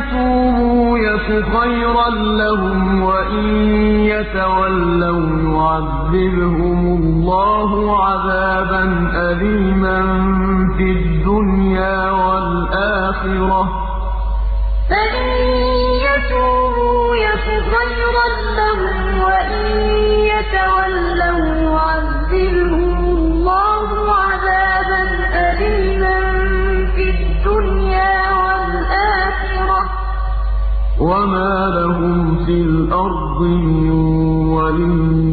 يَتُوبُوا يَكُ خَيْرًا لَّهُمْ وَإِن يَتَوَلَّوْا يُعَذِّبْهُمُ اللَّهُ عَذَابًا أَلِيمًا فِي الدُّنْيَا وَالْآخِرَةِ ۚ وما لهم في الأرض من ولي